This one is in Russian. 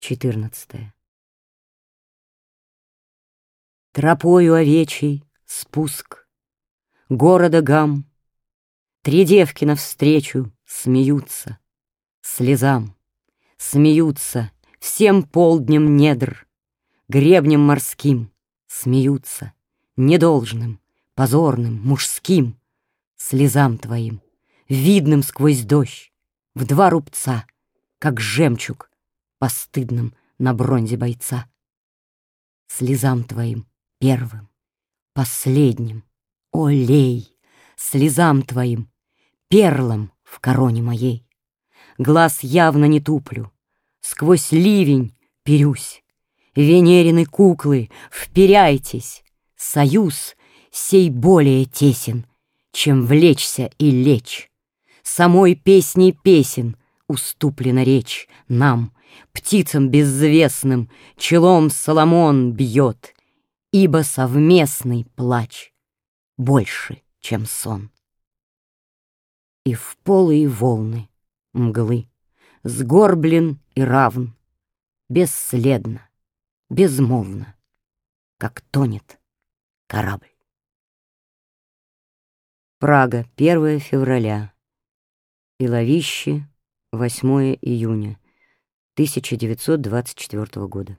14. Тропою овечий спуск, Города гам, Три девки навстречу смеются, Слезам, смеются Всем полднем недр, Гребнем морским смеются, Недолжным, позорным, мужским, Слезам твоим, видным сквозь дождь, В два рубца, как жемчуг постыдным на бронзе бойца. Слезам твоим первым, последним, олей, слезам твоим, перлом в короне моей. Глаз явно не туплю, сквозь ливень перюсь. Венерины куклы, вперяйтесь, союз сей более тесен, чем влечься и лечь. Самой песней песен уступлена речь нам, Птицам безвестным челом Соломон бьет, Ибо совместный плач больше, чем сон. И в полые волны мглы Сгорблен и равн, Бесследно, безмолвно, Как тонет корабль. Прага, 1 февраля. Иловище, 8 июня. 1924 года.